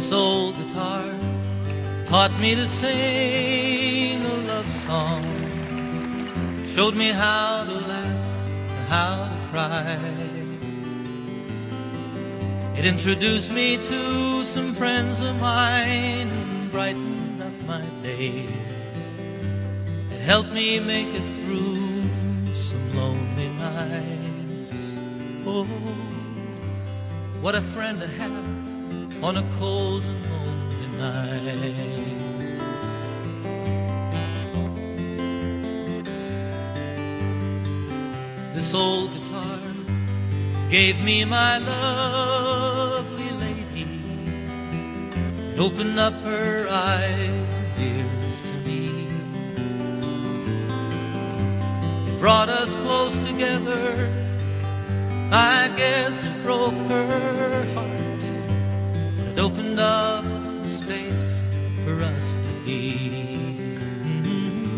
This old guitar taught me to sing a love song, showed me how to laugh and how to cry. It introduced me to some friends of mine and brightened up my days. It helped me make it through some lonely nights. Oh, what a friend to have on a cold and lonely night. This old guitar gave me my lovely lady, and opened up her eyes and ears to me. It brought us close together. I guess it broke her heart. Opened up the space for us to be. Mhm.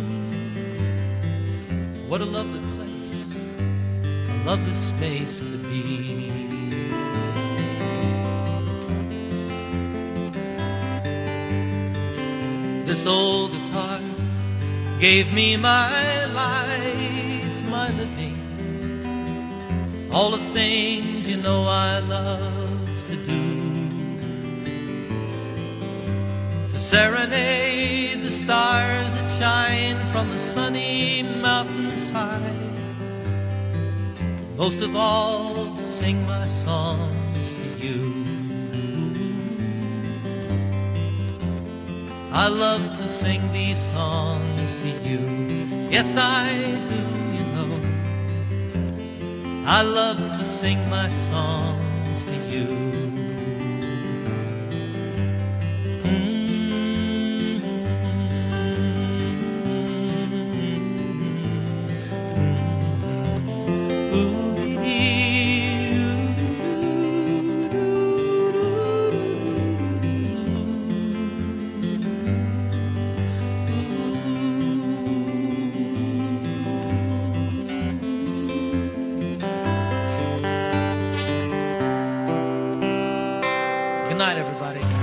What a lovely place, a lovely space to be. This old guitar gave me my life, my living all the things you know I love to do. Serenade the stars that shine from the sunny mountainside. Most of all, to sing my songs to you. I love to sing these songs to you. Yes, I do, you know. I love to sing my songs to you. night, everybody.